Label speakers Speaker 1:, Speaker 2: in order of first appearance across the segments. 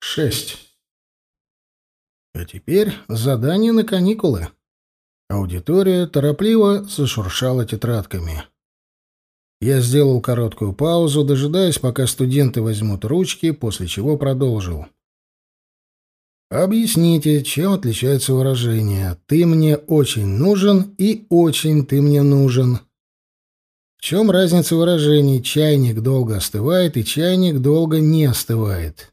Speaker 1: Шесть. А теперь задание на каникулы. Аудитория торопливо зашуршала тетрадками. Я сделал короткую паузу, дожидаясь, пока студенты возьмут ручки, после чего продолжил. Объясните, чем отличается выражение «ты мне очень нужен» и «очень ты мне нужен». В чем разница выражений «чайник долго остывает» и «чайник долго не остывает»?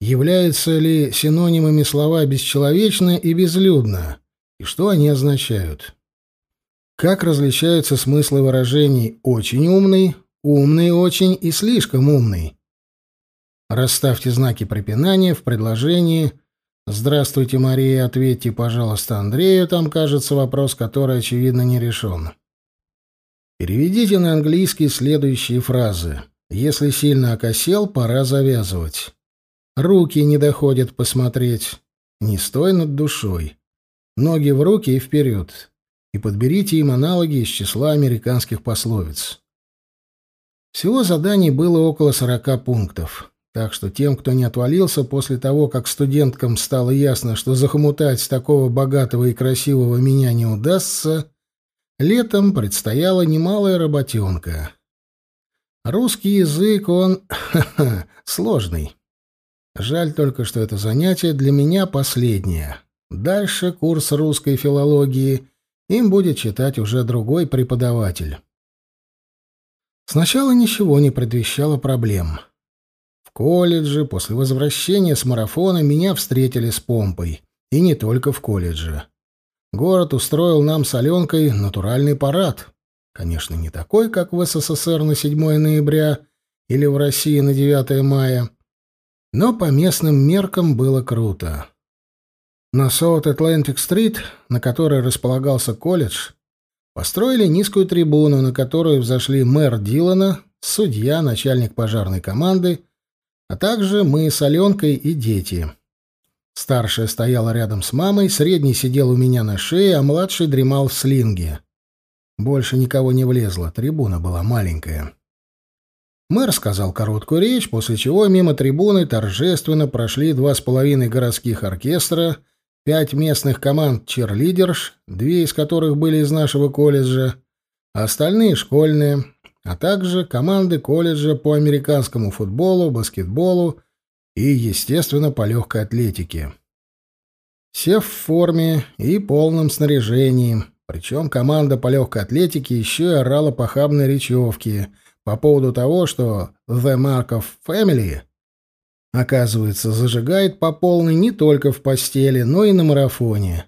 Speaker 1: Являются ли синонимами слова «бесчеловечно» и «безлюдно»? И что они означают? Как различаются смыслы выражений «очень умный», «умный очень» и «слишком умный»? Расставьте знаки препинания в предложении «Здравствуйте, Мария, ответьте, пожалуйста, Андрею», там, кажется, вопрос, который, очевидно, не решен. Переведите на английский следующие фразы. «Если сильно окосел, пора завязывать». «Руки не доходят посмотреть». «Не стой над душой». «Ноги в руки и вперед». И подберите им аналоги из числа американских пословиц. Всего заданий было около сорока пунктов. Так что тем, кто не отвалился после того, как студенткам стало ясно, что захомутать такого богатого и красивого меня не удастся, летом предстояла немалая работенка. Русский язык, он сложный. Жаль только, что это занятие для меня последнее. Дальше курс русской филологии им будет читать уже другой преподаватель. Сначала ничего не предвещало проблем колледже после возвращения с марафона меня встретили с помпой. И не только в колледже. Город устроил нам с Аленкой натуральный парад. Конечно, не такой, как в СССР на 7 ноября или в России на 9 мая. Но по местным меркам было круто. На Street, на которой располагался колледж, построили низкую трибуну, на которую взошли мэр Дилана, судья, начальник пожарной команды а также мы с Аленкой и дети. Старшая стояла рядом с мамой, средний сидел у меня на шее, а младший дремал в слинге. Больше никого не влезло, трибуна была маленькая. Мэр сказал короткую речь, после чего мимо трибуны торжественно прошли два с половиной городских оркестра, пять местных команд черлидерш, две из которых были из нашего колледжа, а остальные — школьные, а также команды колледжа по американскому футболу, баскетболу и, естественно, по легкой атлетике. Все в форме и полном снаряжении, причем команда по легкой атлетике еще и орала похабные речевки по поводу того, что «The Mark of Family» оказывается зажигает по полной не только в постели, но и на марафоне.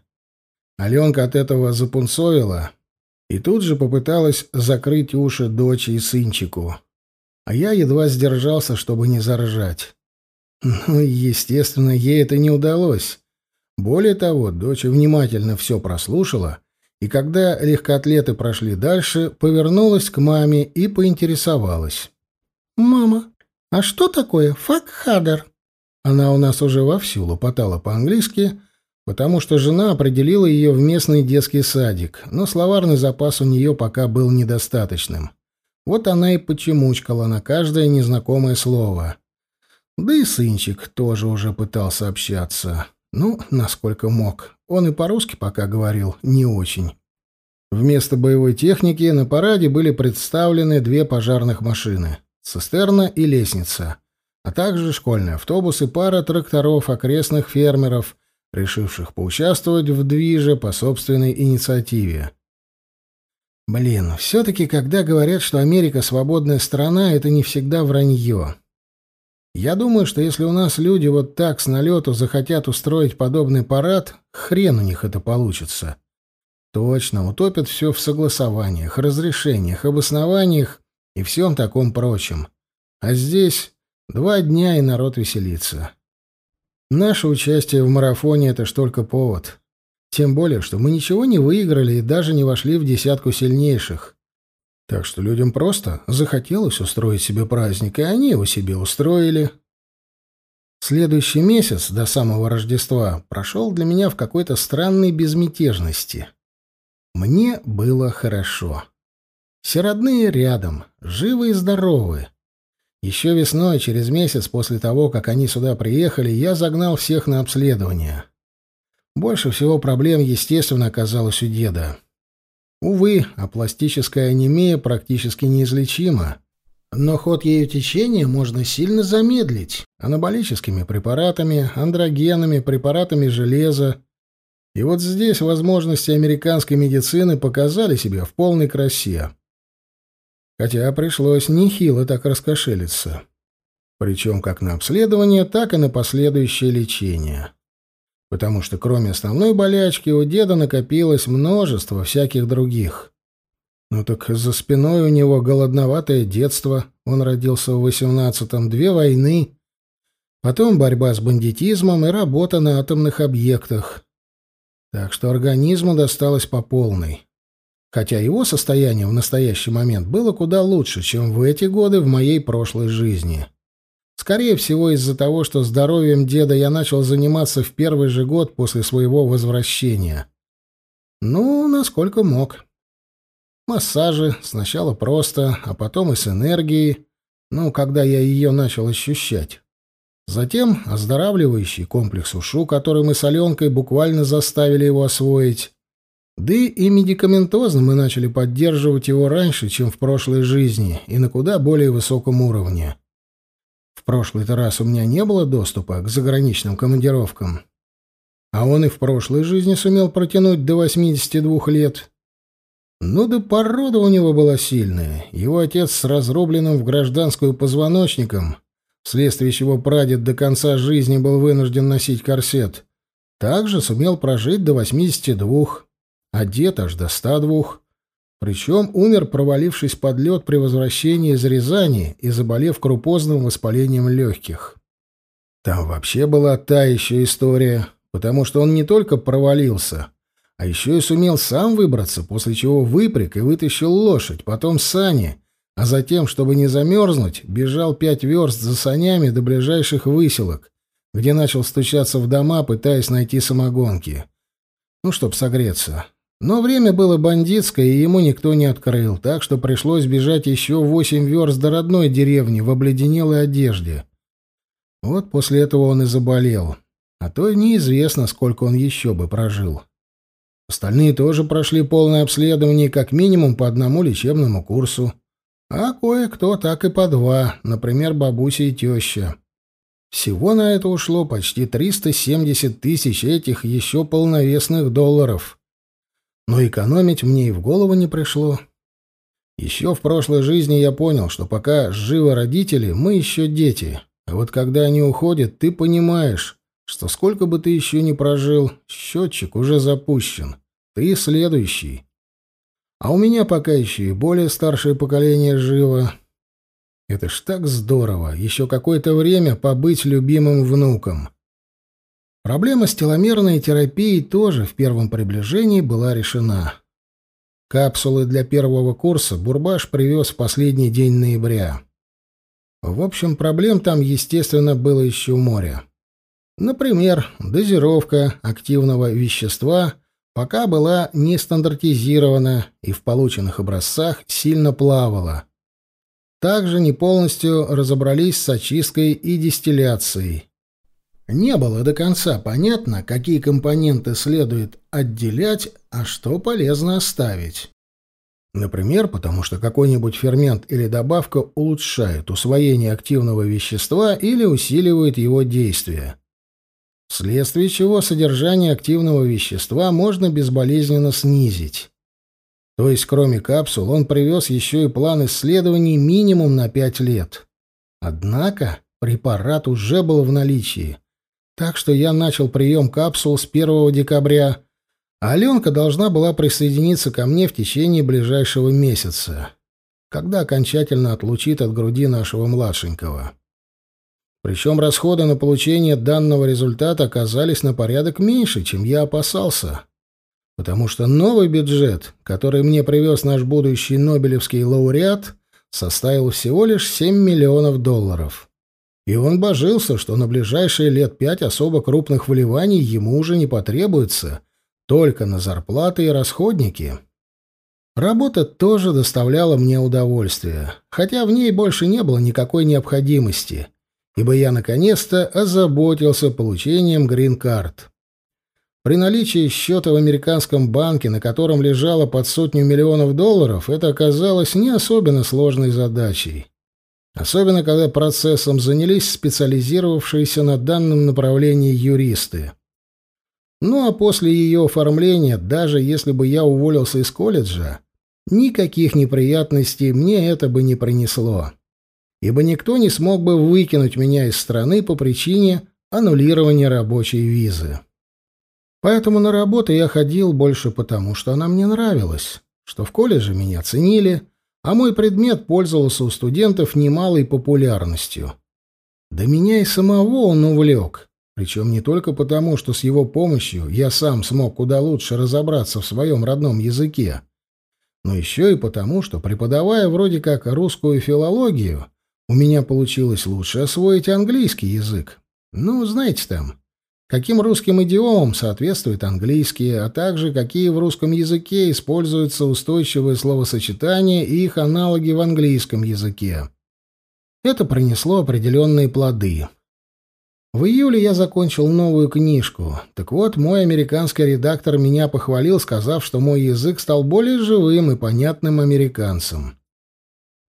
Speaker 1: Аленка от этого запунцовила, и тут же попыталась закрыть уши дочери и сынчику. А я едва сдержался, чтобы не заржать. Ну, естественно, ей это не удалось. Более того, дочь внимательно все прослушала, и когда легкоатлеты прошли дальше, повернулась к маме и поинтересовалась. «Мама, а что такое факхадер?» Она у нас уже вовсю лопотала по-английски, потому что жена определила ее в местный детский садик, но словарный запас у нее пока был недостаточным. Вот она и почемучкала на каждое незнакомое слово. Да и сынчик тоже уже пытался общаться. Ну, насколько мог. Он и по-русски пока говорил не очень. Вместо боевой техники на параде были представлены две пожарных машины — цистерна и лестница, а также школьный автобус и пара тракторов окрестных фермеров, решивших поучаствовать в движе по собственной инициативе. Блин, все-таки, когда говорят, что Америка свободная страна, это не всегда вранье. Я думаю, что если у нас люди вот так с налету захотят устроить подобный парад, хрен у них это получится. Точно, утопят все в согласованиях, разрешениях, обоснованиях и всем таком прочем. А здесь два дня и народ веселится. Наше участие в марафоне — это ж только повод. Тем более, что мы ничего не выиграли и даже не вошли в десятку сильнейших. Так что людям просто захотелось устроить себе праздник, и они его себе устроили. Следующий месяц до самого Рождества прошел для меня в какой-то странной безмятежности. Мне было хорошо. Все родные рядом, живы и здоровы. Еще весной, через месяц после того, как они сюда приехали, я загнал всех на обследование. Больше всего проблем, естественно, оказалось у деда. Увы, апластическая анемия практически неизлечима. Но ход ее течения можно сильно замедлить анаболическими препаратами, андрогенами, препаратами железа. И вот здесь возможности американской медицины показали себя в полной красе. Хотя пришлось нехило так раскошелиться. Причем как на обследование, так и на последующее лечение. Потому что кроме основной болячки у деда накопилось множество всяких других. Ну так за спиной у него голодноватое детство, он родился в восемнадцатом, две войны, потом борьба с бандитизмом и работа на атомных объектах. Так что организму досталось по полной. Хотя его состояние в настоящий момент было куда лучше, чем в эти годы в моей прошлой жизни. Скорее всего, из-за того, что здоровьем деда я начал заниматься в первый же год после своего возвращения. Ну, насколько мог. Массажи сначала просто, а потом и с энергией, ну, когда я ее начал ощущать. Затем оздоравливающий комплекс ушу, который мы с Аленкой буквально заставили его освоить. Да и медикаментозно мы начали поддерживать его раньше, чем в прошлой жизни, и на куда более высоком уровне. В прошлый-то раз у меня не было доступа к заграничным командировкам. А он и в прошлой жизни сумел протянуть до 82 лет. Ну да порода у него была сильная. Его отец с разрубленным в гражданскую позвоночником, вследствие чего прадед до конца жизни был вынужден носить корсет, также сумел прожить до 82, а дед аж до 102. Причем умер, провалившись под лед при возвращении из Рязани и заболев крупозным воспалением легких. Там вообще была та еще история, потому что он не только провалился, а еще и сумел сам выбраться, после чего выпряг и вытащил лошадь, потом сани, а затем, чтобы не замерзнуть, бежал пять верст за санями до ближайших выселок, где начал стучаться в дома, пытаясь найти самогонки. Ну, чтоб согреться. Но время было бандитское, и ему никто не открыл, так что пришлось бежать еще восемь верст до родной деревни в обледенелой одежде. Вот после этого он и заболел. А то неизвестно, сколько он еще бы прожил. Остальные тоже прошли полное обследование как минимум по одному лечебному курсу. А кое-кто так и по два, например, бабуся и теща. Всего на это ушло почти 370 тысяч этих еще полновесных долларов. Но экономить мне и в голову не пришло. Еще в прошлой жизни я понял, что пока живы родители, мы еще дети. А вот когда они уходят, ты понимаешь, что сколько бы ты еще ни прожил, счетчик уже запущен. Ты следующий. А у меня пока еще и более старшее поколение живо. Это ж так здорово, еще какое-то время побыть любимым внуком. Проблема с теломерной терапией тоже в первом приближении была решена. Капсулы для первого курса Бурбаш привез в последний день ноября. В общем, проблем там, естественно, было еще море. Например, дозировка активного вещества пока была не стандартизирована и в полученных образцах сильно плавала. Также не полностью разобрались с очисткой и дистилляцией. Не было до конца понятно, какие компоненты следует отделять, а что полезно оставить. Например, потому что какой-нибудь фермент или добавка улучшает усвоение активного вещества или усиливает его действие вследствие чего содержание активного вещества можно безболезненно снизить. То есть, кроме капсул, он привез еще и план исследований минимум на пять лет. Однако препарат уже был в наличии, так что я начал прием капсул с 1 декабря, а Аленка должна была присоединиться ко мне в течение ближайшего месяца, когда окончательно отлучит от груди нашего младшенького. Причем расходы на получение данного результата оказались на порядок меньше, чем я опасался. Потому что новый бюджет, который мне привез наш будущий Нобелевский лауреат, составил всего лишь 7 миллионов долларов. И он божился, что на ближайшие лет пять особо крупных вливаний ему уже не потребуется, только на зарплаты и расходники. Работа тоже доставляла мне удовольствие, хотя в ней больше не было никакой необходимости, ибо я наконец-то озаботился получением грин-карт. При наличии счета в американском банке, на котором лежало под сотню миллионов долларов, это оказалось не особенно сложной задачей. Особенно, когда процессом занялись специализировавшиеся на данном направлении юристы. Ну а после ее оформления, даже если бы я уволился из колледжа, никаких неприятностей мне это бы не принесло. Ибо никто не смог бы выкинуть меня из страны по причине аннулирования рабочей визы. Поэтому на работу я ходил больше потому, что она мне нравилась, что в колледже меня ценили, а мой предмет пользовался у студентов немалой популярностью. Да меня и самого он увлек, причем не только потому, что с его помощью я сам смог куда лучше разобраться в своем родном языке, но еще и потому, что, преподавая вроде как русскую филологию, у меня получилось лучше освоить английский язык. Ну, знаете там, каким русским идиомам соответствуют английские, а также какие в русском языке используются устойчивые словосочетания и их аналоги в английском языке. Это принесло определенные плоды. В июле я закончил новую книжку. Так вот, мой американский редактор меня похвалил, сказав, что мой язык стал более живым и понятным американцам.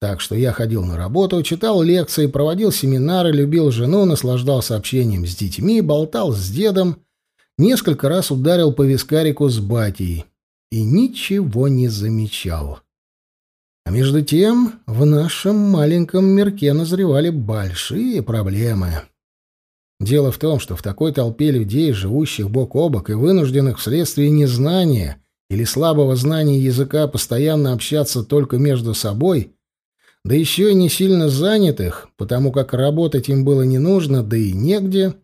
Speaker 1: Так что я ходил на работу, читал лекции, проводил семинары, любил жену, наслаждался общением с детьми, болтал с дедом, несколько раз ударил по вискарику с батей и ничего не замечал. А между тем в нашем маленьком мирке назревали большие проблемы. Дело в том, что в такой толпе людей, живущих бок о бок и вынужденных вследствие незнания или слабого знания языка постоянно общаться только между собой — да еще и не сильно занятых, потому как работать им было не нужно, да и негде.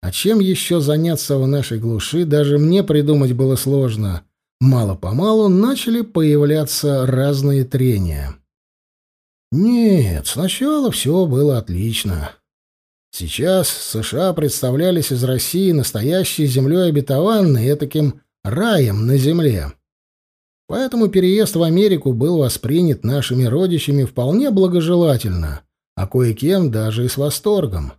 Speaker 1: А чем еще заняться в нашей глуши, даже мне придумать было сложно. Мало-помалу начали появляться разные трения. Нет, сначала все было отлично. Сейчас США представлялись из России настоящей землей обетованной, таким раем на земле. Поэтому переезд в Америку был воспринят нашими родичами вполне благожелательно, а кое-кем даже и с восторгом.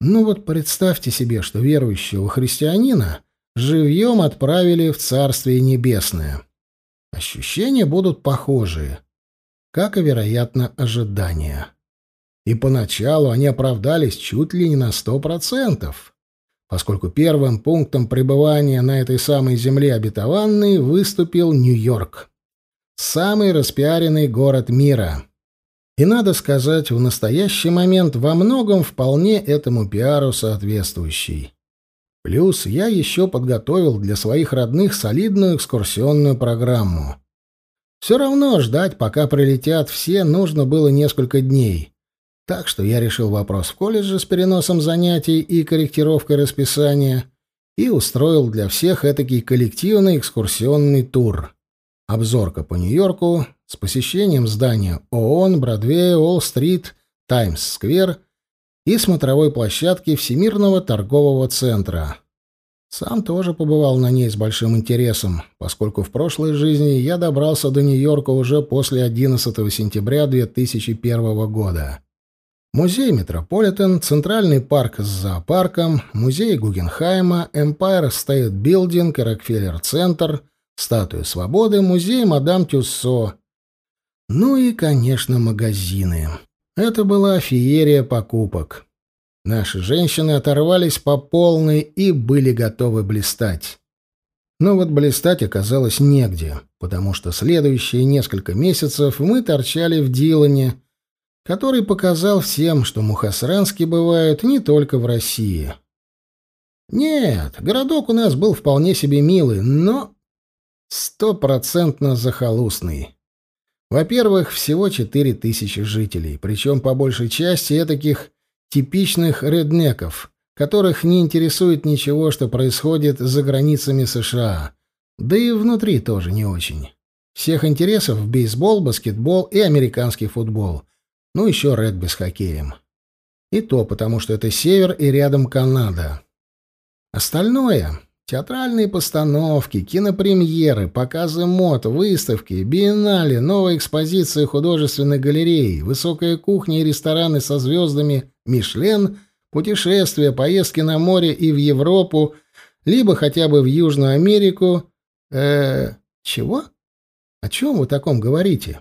Speaker 1: Ну вот представьте себе, что верующего христианина живьем отправили в Царствие Небесное. Ощущения будут похожие, как и, вероятно, ожидания. И поначалу они оправдались чуть ли не на сто процентов поскольку первым пунктом пребывания на этой самой земле обетованной выступил Нью-Йорк. Самый распиаренный город мира. И, надо сказать, в настоящий момент во многом вполне этому пиару соответствующий. Плюс я еще подготовил для своих родных солидную экскурсионную программу. Все равно ждать, пока прилетят все, нужно было несколько дней — так что я решил вопрос в колледже с переносом занятий и корректировкой расписания и устроил для всех этакий коллективный экскурсионный тур. Обзорка по Нью-Йорку с посещением здания ООН, Бродвея, Уолл-стрит, Таймс-сквер и смотровой площадки Всемирного торгового центра. Сам тоже побывал на ней с большим интересом, поскольку в прошлой жизни я добрался до Нью-Йорка уже после 11 сентября 2001 года. Музей Метрополитен, Центральный парк с зоопарком, музей Гугенхайма, Empire State Building Рокфеллер-центр, Статуя Свободы, музей Мадам Тюссо. Ну и, конечно, магазины. Это была феерия покупок. Наши женщины оторвались по полной и были готовы блистать. Но вот блистать оказалось негде, потому что следующие несколько месяцев мы торчали в Дилане, который показал всем, что мухосрански бывают не только в России. Нет, городок у нас был вполне себе милый, но стопроцентно захолустный. Во-первых, всего четыре тысячи жителей, причем по большей части этаких типичных реднеков, которых не интересует ничего, что происходит за границами США, да и внутри тоже не очень. Всех интересов бейсбол, баскетбол и американский футбол — ну, еще регби с хоккеем. И то потому, что это север и рядом Канада. Остальное Театральные постановки, кинопремьеры, показы мод, выставки, биеннале, новая экспозиция художественной галереи, высокая кухня и рестораны со звездами «Мишлен», путешествия, поездки на море и в Европу, либо хотя бы в Южную Америку. Э, чего? О чем вы таком говорите?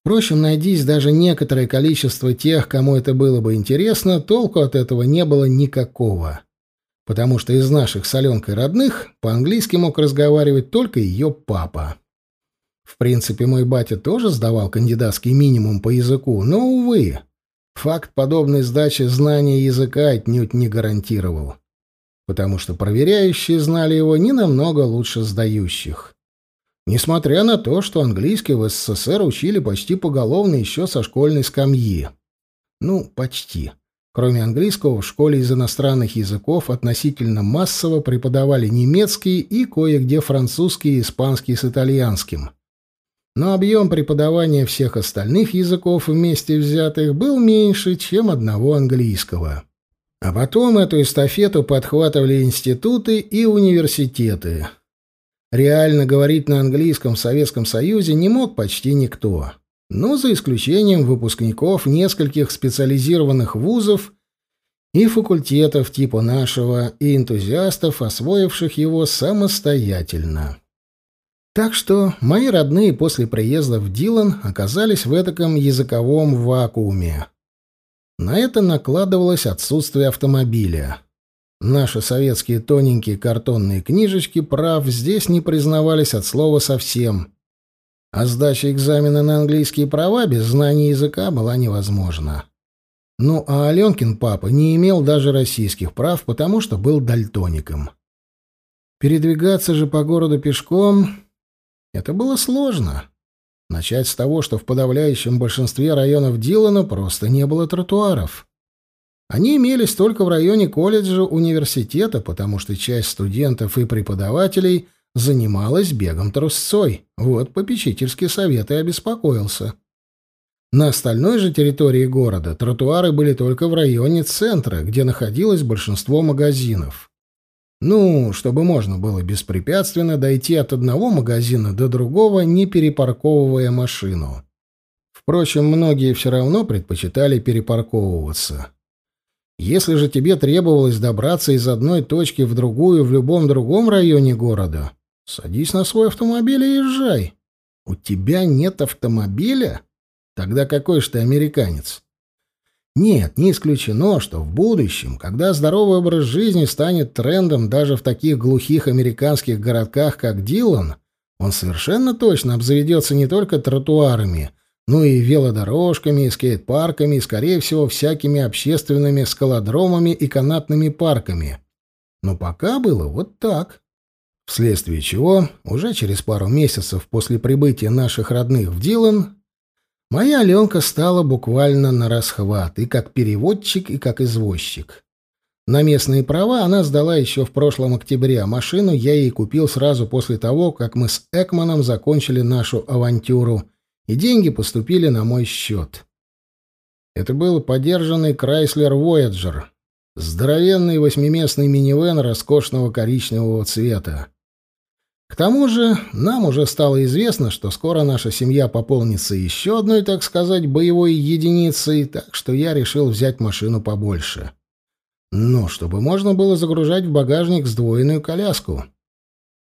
Speaker 1: Впрочем, найдись даже некоторое количество тех, кому это было бы интересно, толку от этого не было никакого потому что из наших с Аленкой родных по-английски мог разговаривать только ее папа. В принципе, мой батя тоже сдавал кандидатский минимум по языку, но, увы, факт подобной сдачи знания языка отнюдь не гарантировал, потому что проверяющие знали его не намного лучше сдающих. Несмотря на то, что английский в СССР учили почти поголовно еще со школьной скамьи. Ну, почти. Кроме английского, в школе из иностранных языков относительно массово преподавали немецкий и кое-где французский и испанский с итальянским. Но объем преподавания всех остальных языков вместе взятых был меньше, чем одного английского. А потом эту эстафету подхватывали институты и университеты. Реально говорить на английском в Советском Союзе не мог почти никто но за исключением выпускников нескольких специализированных вузов и факультетов типа нашего, и энтузиастов, освоивших его самостоятельно. Так что мои родные после приезда в Дилан оказались в этаком языковом вакууме. На это накладывалось отсутствие автомобиля. Наши советские тоненькие картонные книжечки прав здесь не признавались от слова совсем, а сдача экзамена на английские права без знания языка была невозможна. Ну, а Аленкин папа не имел даже российских прав, потому что был дальтоником. Передвигаться же по городу пешком — это было сложно. Начать с того, что в подавляющем большинстве районов Дилана просто не было тротуаров. Они имелись только в районе колледжа университета, потому что часть студентов и преподавателей — занималась бегом трусцой. Вот попечительский совет и обеспокоился. На остальной же территории города тротуары были только в районе центра, где находилось большинство магазинов. Ну, чтобы можно было беспрепятственно дойти от одного магазина до другого, не перепарковывая машину. Впрочем, многие все равно предпочитали перепарковываться. Если же тебе требовалось добраться из одной точки в другую в любом другом районе города, Садись на свой автомобиль и езжай. У тебя нет автомобиля? Тогда какой же ты американец? Нет, не исключено, что в будущем, когда здоровый образ жизни станет трендом даже в таких глухих американских городках, как Дилан, он совершенно точно обзаведется не только тротуарами, но и велодорожками, и скейт-парками, и, скорее всего, всякими общественными скалодромами и канатными парками. Но пока было вот так вследствие чего уже через пару месяцев после прибытия наших родных в Дилан моя Аленка стала буквально на расхват и как переводчик, и как извозчик. На местные права она сдала еще в прошлом октябре, а машину я ей купил сразу после того, как мы с Экманом закончили нашу авантюру, и деньги поступили на мой счет. Это был подержанный Chrysler Voyager, здоровенный восьмиместный минивэн роскошного коричневого цвета. К тому же нам уже стало известно, что скоро наша семья пополнится еще одной, так сказать, боевой единицей, так что я решил взять машину побольше. Ну, чтобы можно было загружать в багажник сдвоенную коляску.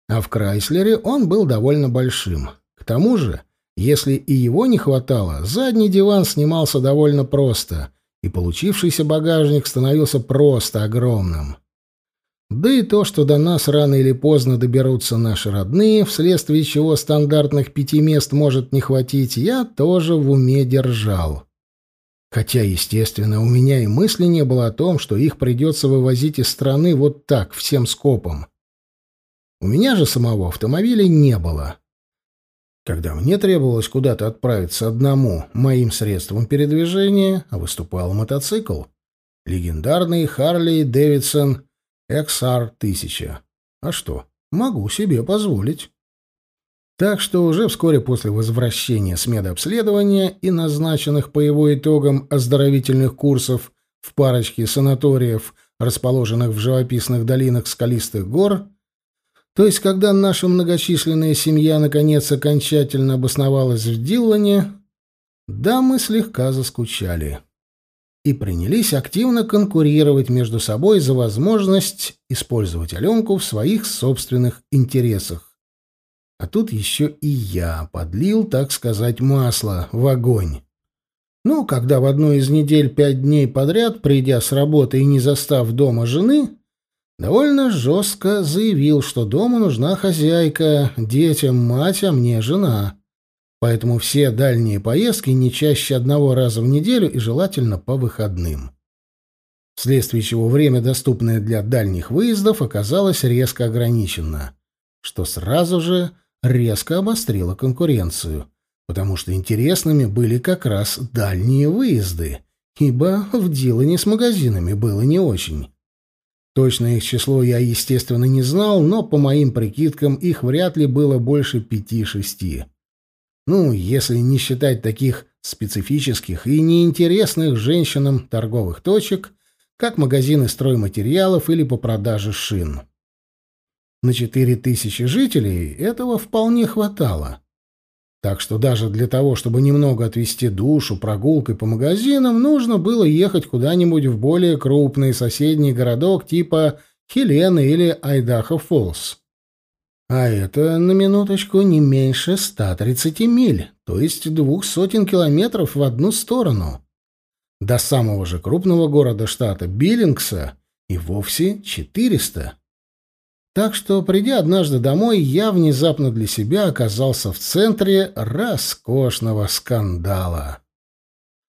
Speaker 1: А в Крайслере он был довольно большим. К тому же, если и его не хватало, задний диван снимался довольно просто, и получившийся багажник становился просто огромным. Да и то, что до нас рано или поздно доберутся наши родные, вследствие чего стандартных пяти мест может не хватить, я тоже в уме держал. Хотя, естественно, у меня и мысли не было о том, что их придется вывозить из страны вот так, всем скопом. У меня же самого автомобиля не было. Когда мне требовалось куда-то отправиться одному моим средством передвижения, выступал мотоцикл. Легендарный Харли Дэвидсон XR-1000. А что, могу себе позволить. Так что уже вскоре после возвращения с медобследования и назначенных по его итогам оздоровительных курсов в парочке санаториев, расположенных в живописных долинах скалистых гор, То есть, когда наша многочисленная семья наконец окончательно обосновалась в Диллане, дамы слегка заскучали и принялись активно конкурировать между собой за возможность использовать Аленку в своих собственных интересах. А тут еще и я подлил, так сказать, масло в огонь. Ну, когда в одну из недель пять дней подряд, придя с работы и не застав дома жены, довольно жестко заявил, что дома нужна хозяйка, детям мать, а мне жена. Поэтому все дальние поездки не чаще одного раза в неделю и желательно по выходным. Вследствие чего время, доступное для дальних выездов, оказалось резко ограничено, что сразу же резко обострило конкуренцию, потому что интересными были как раз дальние выезды, ибо в Дилане с магазинами было не очень. Точно их число я, естественно, не знал, но, по моим прикидкам, их вряд ли было больше пяти-шести. Ну, если не считать таких специфических и неинтересных женщинам торговых точек, как магазины стройматериалов или по продаже шин. На четыре тысячи жителей этого вполне хватало. Так что даже для того, чтобы немного отвести душу прогулкой по магазинам, нужно было ехать куда-нибудь в более крупный соседний городок типа Хелена или Айдахо-Фоллс. А это, на минуточку, не меньше 130 миль, то есть двух сотен километров в одну сторону. До самого же крупного города штата Биллингса и вовсе 400. Так что, придя однажды домой, я внезапно для себя оказался в центре роскошного скандала.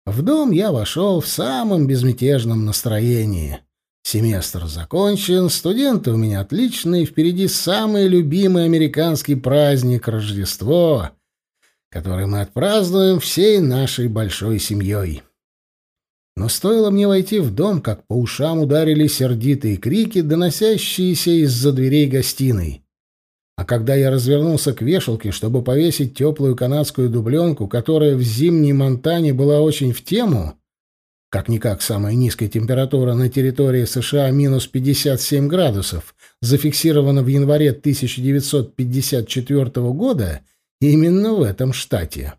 Speaker 1: В дом я вошел в самом безмятежном настроении. Семестр закончен, студенты у меня отличные, впереди самый любимый американский праздник — Рождество, который мы отпразднуем всей нашей большой семьей. Но стоило мне войти в дом, как по ушам ударили сердитые крики, доносящиеся из-за дверей гостиной. А когда я развернулся к вешалке, чтобы повесить теплую канадскую дубленку, которая в зимней Монтане была очень в тему, как-никак самая низкая температура на территории США минус 57 градусов, зафиксирована в январе 1954 года именно в этом штате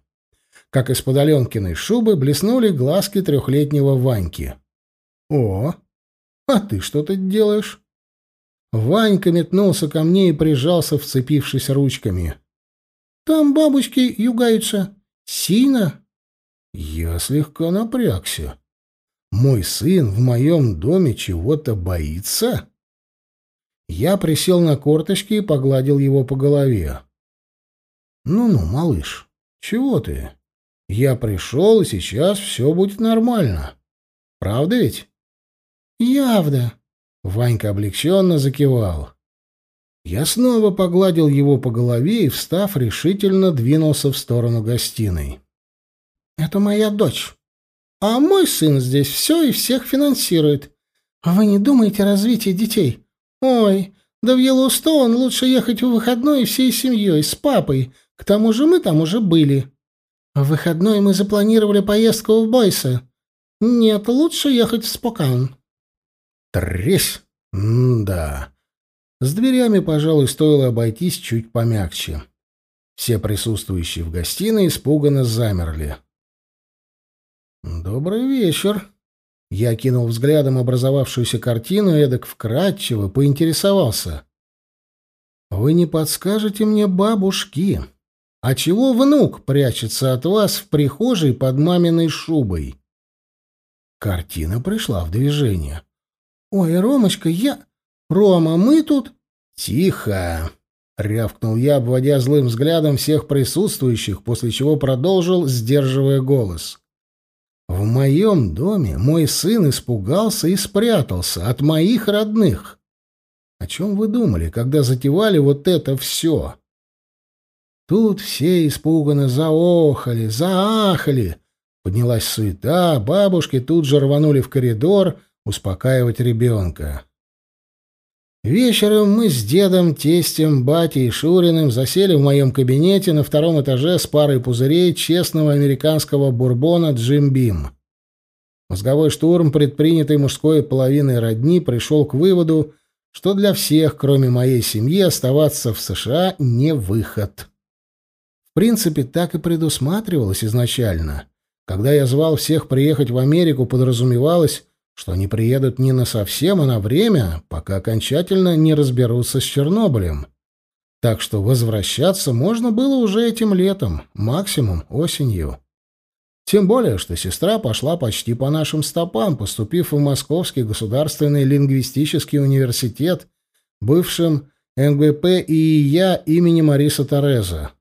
Speaker 1: как из-под Аленкиной шубы блеснули глазки трехлетнего Ваньки. «О, а ты что тут делаешь?» Ванька метнулся ко мне и прижался, вцепившись ручками. «Там бабочки югаются. Сильно?» Я слегка напрягся. «Мой сын в моем доме чего-то боится?» Я присел на корточки и погладил его по голове. «Ну-ну, малыш, чего ты? Я пришел, и сейчас все будет нормально. Правда ведь? Явда. Ванька облегченно закивал. Я снова погладил его по голове и, встав, решительно двинулся в сторону гостиной. «Это моя дочь. А мой сын здесь все и всех финансирует. Вы не думаете о развитии детей? Ой, да в Йеллоустоун лучше ехать в выходной всей семьей, с папой. К тому же мы там уже были. В выходной мы запланировали поездку в Бойсе. Нет, лучше ехать в Спокан. Тресь. да. С дверями, пожалуй, стоило обойтись чуть помягче. Все присутствующие в гостиной испуганно замерли. «Добрый вечер!» Я кинул взглядом образовавшуюся картину, эдак вкратчиво поинтересовался. «Вы не подскажете мне, бабушки?» А чего внук прячется от вас в прихожей под маминой шубой? Картина пришла в движение. Ой, Ромочка, я... Рома, мы тут... Тихо! Рявкнул я, обводя злым взглядом всех присутствующих, после чего продолжил, сдерживая голос. В моем доме мой сын испугался и спрятался от моих родных. О чем вы думали, когда затевали вот это все? Тут все испуганно заохали, заахали. Поднялась суета, бабушки тут же рванули в коридор успокаивать ребенка. Вечером мы с дедом, тестем, батей и Шуриным засели в моем кабинете на втором этаже с парой пузырей честного американского бурбона «Джим Бим». Мозговой штурм, предпринятый мужской половиной родни, пришел к выводу, что для всех, кроме моей семьи, оставаться в США не выход. В принципе, так и предусматривалось изначально. Когда я звал всех приехать в Америку, подразумевалось, что они приедут не на совсем, а на время, пока окончательно не разберутся с Чернобылем. Так что возвращаться можно было уже этим летом, максимум осенью. Тем более, что сестра пошла почти по нашим стопам, поступив в Московский государственный лингвистический университет, бывшим НГП и я имени Мариса Тореза.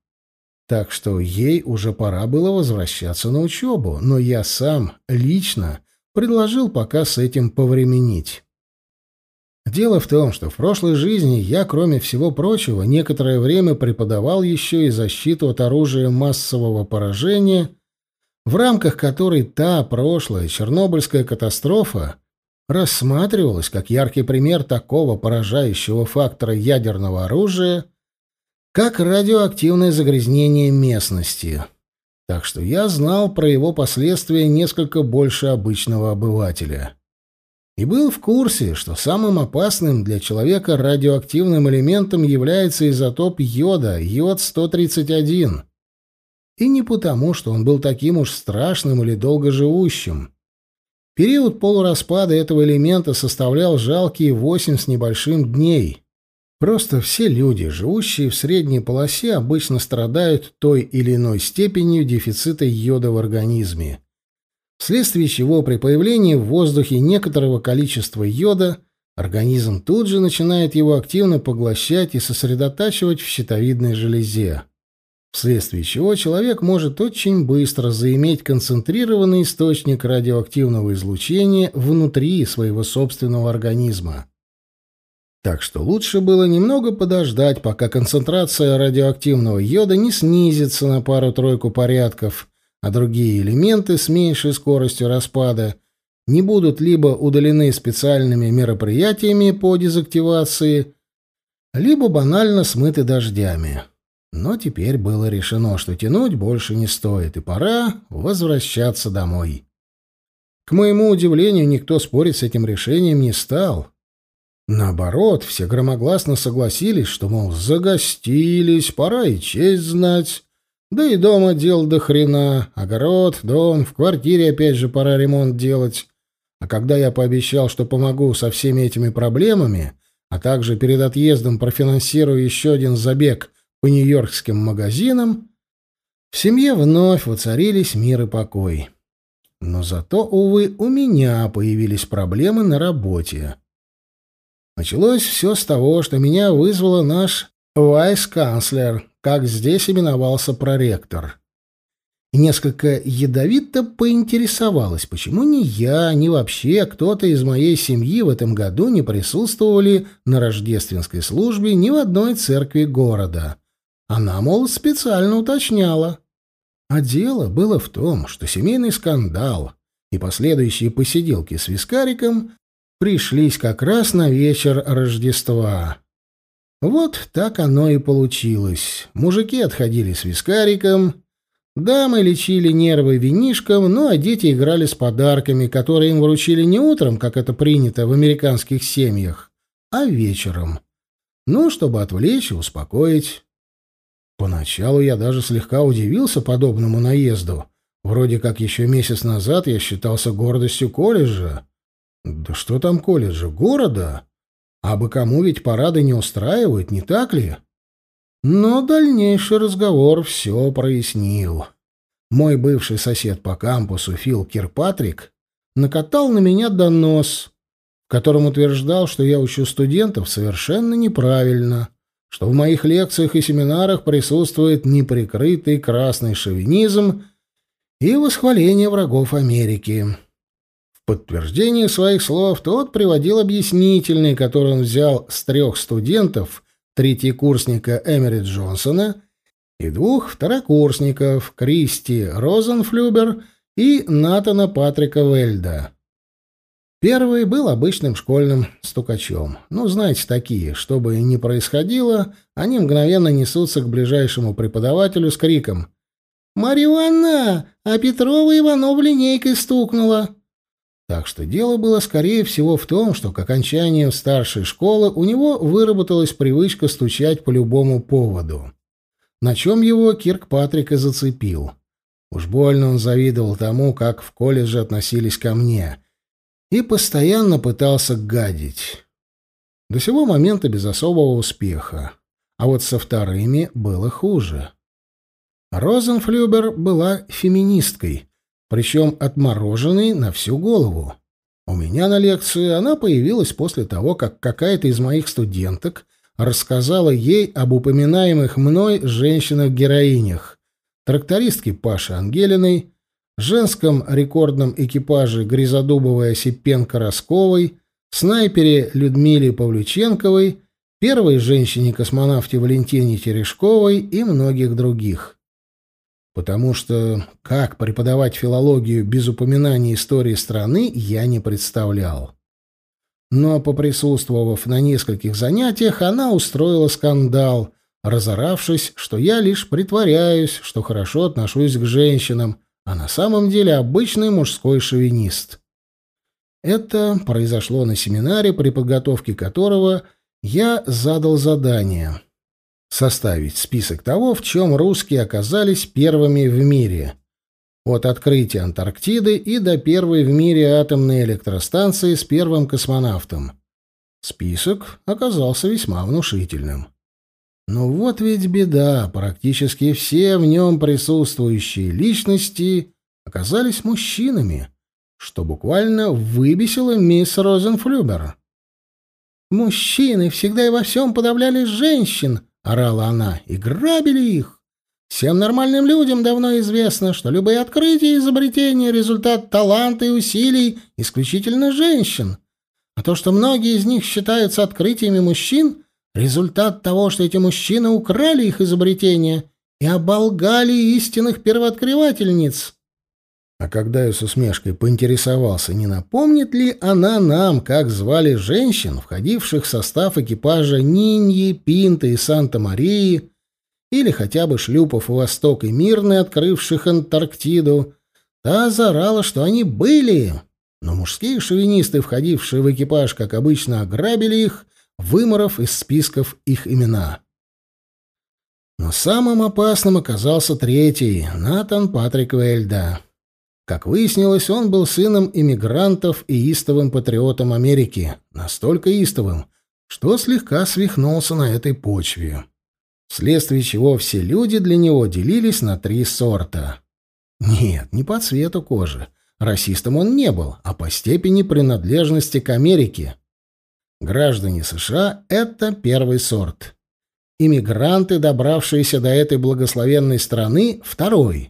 Speaker 1: Так что ей уже пора было возвращаться на учебу, но я сам, лично, предложил пока с этим повременить. Дело в том, что в прошлой жизни я, кроме всего прочего, некоторое время преподавал еще и защиту от оружия массового поражения, в рамках которой та прошлая Чернобыльская катастрофа рассматривалась как яркий пример такого поражающего фактора ядерного оружия, как радиоактивное загрязнение местности так что я знал про его последствия несколько больше обычного обывателя. И был в курсе, что самым опасным для человека радиоактивным элементом является изотоп йода, йод-131. И не потому, что он был таким уж страшным или долгоживущим. Период полураспада этого элемента составлял жалкие восемь с небольшим дней. Просто все люди, живущие в средней полосе, обычно страдают той или иной степенью дефицита йода в организме, вследствие чего при появлении в воздухе некоторого количества йода организм тут же начинает его активно поглощать и сосредотачивать в щитовидной железе, вследствие чего человек может очень быстро заиметь концентрированный источник радиоактивного излучения внутри своего собственного организма. Так что лучше было немного подождать, пока концентрация радиоактивного йода не снизится на пару-тройку порядков, а другие элементы с меньшей скоростью распада не будут либо удалены специальными мероприятиями по дезактивации, либо банально смыты дождями. Но теперь было решено, что тянуть больше не стоит, и пора возвращаться домой. К моему удивлению, никто спорить с этим решением не стал. Наоборот, все громогласно согласились, что, мол, загостились, пора и честь знать. Да и дома дел до хрена. Огород, дом, в квартире опять же пора ремонт делать. А когда я пообещал, что помогу со всеми этими проблемами, а также перед отъездом профинансирую еще один забег по нью-йоркским магазинам, в семье вновь воцарились мир и покой. Но зато, увы, у меня появились проблемы на работе. Началось все с того, что меня вызвала наш вайс-канцлер, как здесь именовался проректор. Несколько ядовито поинтересовалась, почему ни я, ни вообще кто-то из моей семьи в этом году не присутствовали на рождественской службе ни в одной церкви города. Она, мол, специально уточняла. А дело было в том, что семейный скандал и последующие посиделки с вискариком пришлись как раз на вечер Рождества. Вот так оно и получилось. Мужики отходили с вискариком, дамы лечили нервы винишком, ну а дети играли с подарками, которые им вручили не утром, как это принято в американских семьях, а вечером. Ну, чтобы отвлечь и успокоить. Поначалу я даже слегка удивился подобному наезду. Вроде как еще месяц назад я считался гордостью колледжа. Да что там колледжа? Города? А бы кому ведь парады не устраивают, не так ли? Но дальнейший разговор все прояснил. Мой бывший сосед по кампусу Фил Кирпатрик накатал на меня донос, в котором утверждал, что я учу студентов совершенно неправильно, что в моих лекциях и семинарах присутствует неприкрытый красный шовинизм и восхваление врагов Америки подтверждение своих слов тот приводил объяснительный, который он взял с трех студентов, третьекурсника Эмери Джонсона и двух второкурсников Кристи Розенфлюбер и Натана Патрика Вельда. Первый был обычным школьным стукачом. Ну, знаете, такие, что бы ни происходило, они мгновенно несутся к ближайшему преподавателю с криком «Марья Ивановна, а Петрова Иванова линейкой стукнула!» Так что дело было, скорее всего, в том, что к окончанию старшей школы у него выработалась привычка стучать по любому поводу. На чем его Кирк Патрик и зацепил. Уж больно он завидовал тому, как в колледже относились ко мне, и постоянно пытался гадить. До сего момента без особого успеха. А вот со вторыми было хуже. Розенфлюбер была феминисткой, причем отмороженной на всю голову. У меня на лекции она появилась после того, как какая-то из моих студенток рассказала ей об упоминаемых мной женщинах-героинях, трактористке Паше Ангелиной, женском рекордном экипаже Гризодубовой Осипенко-Росковой, снайпере Людмиле Павлюченковой, первой женщине-космонавте Валентине Терешковой и многих других потому что как преподавать филологию без упоминания истории страны я не представлял. Но, поприсутствовав на нескольких занятиях, она устроила скандал, разоравшись, что я лишь притворяюсь, что хорошо отношусь к женщинам, а на самом деле обычный мужской шовинист. Это произошло на семинаре, при подготовке которого я задал задание — составить список того, в чем русские оказались первыми в мире. От открытия Антарктиды и до первой в мире атомной электростанции с первым космонавтом. Список оказался весьма внушительным. Но вот ведь беда, практически все в нем присутствующие личности оказались мужчинами, что буквально выбесило мисс Розенфлюбер. «Мужчины всегда и во всем подавляли женщин», — орала она, — и грабили их. Всем нормальным людям давно известно, что любые открытия и изобретения — результат таланта и усилий исключительно женщин. А то, что многие из них считаются открытиями мужчин — результат того, что эти мужчины украли их изобретения и оболгали истинных первооткрывательниц. А когда я с усмешкой поинтересовался, не напомнит ли она нам, как звали женщин, входивших в состав экипажа Ниньи, Пинта и Санта-Марии, или хотя бы шлюпов «Восток» и «Мирный», открывших Антарктиду, та заорала, что они были. Но мужские шовинисты, входившие в экипаж, как обычно, ограбили их, выморов из списков их имена. Но самым опасным оказался третий — Натан Патрик Вельда. Как выяснилось, он был сыном иммигрантов и истовым патриотом Америки, настолько истовым, что слегка свихнулся на этой почве. Вследствие чего все люди для него делились на три сорта. Нет, не по цвету кожи. Расистом он не был, а по степени принадлежности к Америке. Граждане США — это первый сорт. Иммигранты, добравшиеся до этой благословенной страны — второй.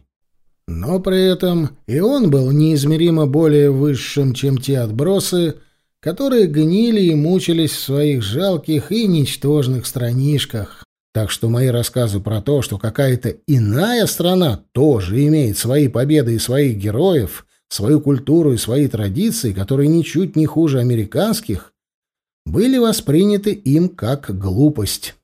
Speaker 1: Но при этом и он был неизмеримо более высшим, чем те отбросы, которые гнили и мучились в своих жалких и ничтожных странишках. Так что мои рассказы про то, что какая-то иная страна тоже имеет свои победы и своих героев, свою культуру и свои традиции, которые ничуть не хуже американских, были восприняты им как глупость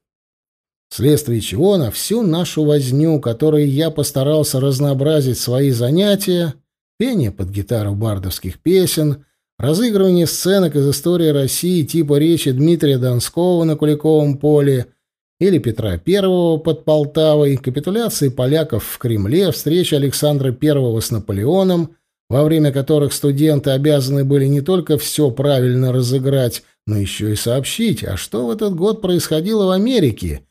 Speaker 1: вследствие чего на всю нашу возню, которой я постарался разнообразить свои занятия, пение под гитару бардовских песен, разыгрывание сценок из истории России типа речи Дмитрия Донского на Куликовом поле или Петра I под Полтавой, капитуляции поляков в Кремле, встреча Александра I с Наполеоном, во время которых студенты обязаны были не только все правильно разыграть, но еще и сообщить, а что в этот год происходило в Америке —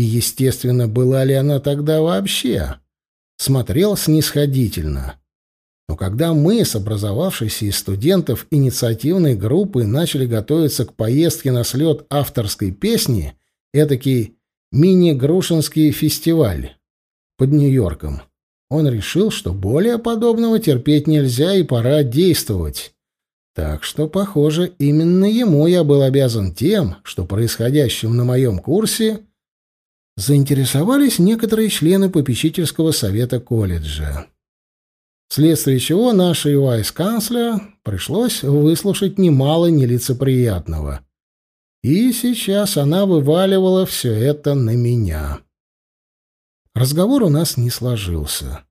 Speaker 1: и, естественно, была ли она тогда вообще? Смотрел снисходительно. Но когда мы с образовавшейся из студентов инициативной группы начали готовиться к поездке на слет авторской песни, этакий мини-грушинский фестиваль под Нью-Йорком, он решил, что более подобного терпеть нельзя и пора действовать. Так что, похоже, именно ему я был обязан тем, что происходящим на моем курсе заинтересовались некоторые члены попечительского совета колледжа. Вследствие чего нашей вайс-канцлера пришлось выслушать немало нелицеприятного. И сейчас она вываливала все это на меня. Разговор у нас не сложился.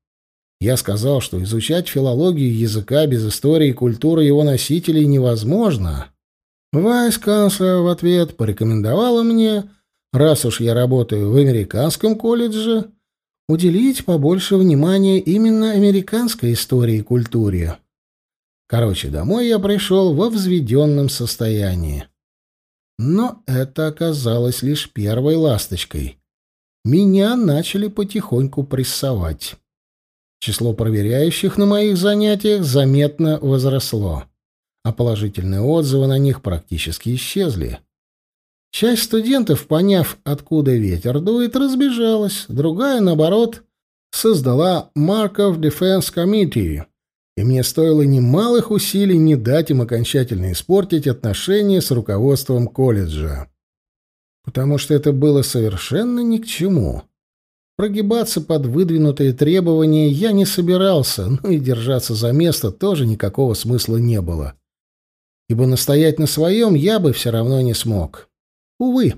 Speaker 1: Я сказал, что изучать филологию языка без истории и культуры его носителей невозможно. Вайс-канцлер в ответ порекомендовала мне, раз уж я работаю в американском колледже, уделить побольше внимания именно американской истории и культуре. Короче, домой я пришел во взведенном состоянии. Но это оказалось лишь первой ласточкой. Меня начали потихоньку прессовать. Число проверяющих на моих занятиях заметно возросло, а положительные отзывы на них практически исчезли. Часть студентов, поняв, откуда ветер дует, разбежалась, другая, наоборот, создала Markov Defense Committee, и мне стоило немалых усилий не дать им окончательно испортить отношения с руководством колледжа. Потому что это было совершенно ни к чему. Прогибаться под выдвинутые требования я не собирался, но и держаться за место тоже никакого смысла не было. Ибо настоять на своем я бы все равно не смог. Увы,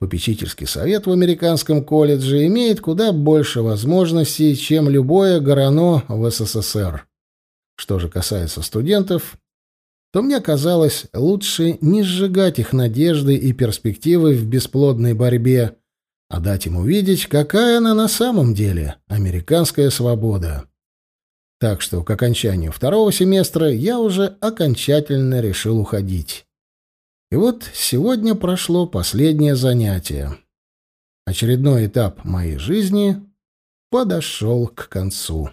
Speaker 1: попечительский совет в американском колледже имеет куда больше возможностей, чем любое горано в СССР. Что же касается студентов, то мне казалось лучше не сжигать их надежды и перспективы в бесплодной борьбе, а дать им увидеть, какая она на самом деле — американская свобода. Так что к окончанию второго семестра я уже окончательно решил уходить. И вот сегодня прошло последнее занятие. Очередной этап моей жизни подошел к концу.